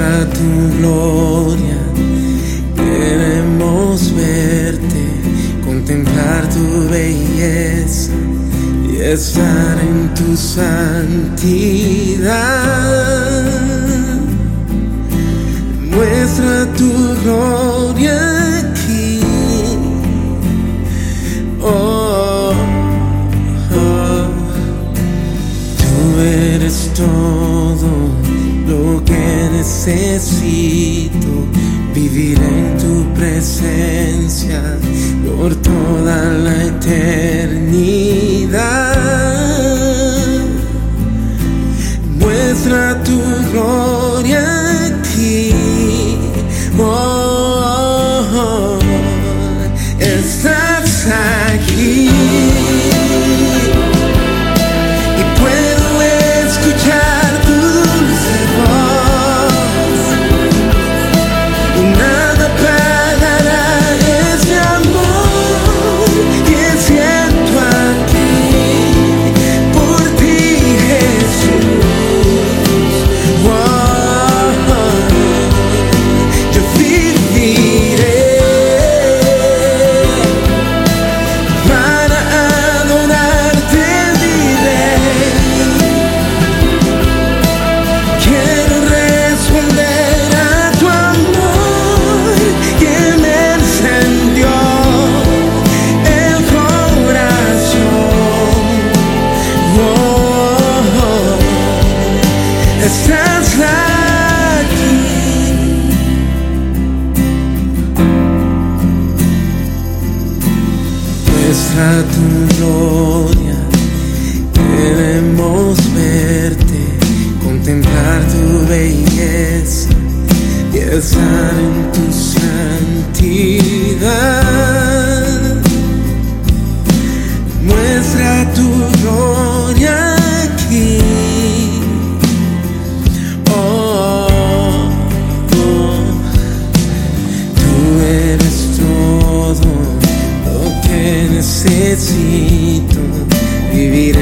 Muestra tu gloria, queremos verte, contemplar tu belleza y estar en tu santidad. Muestra tu gloria aquí. Oh, oh. Tú eres todo necesito. Vivir en tu presencia por toda la eternidad. Muestra tu gloria aquí. Oh, oh, oh. estás aquí. Estás aquí. Muestra tu gloria. necesito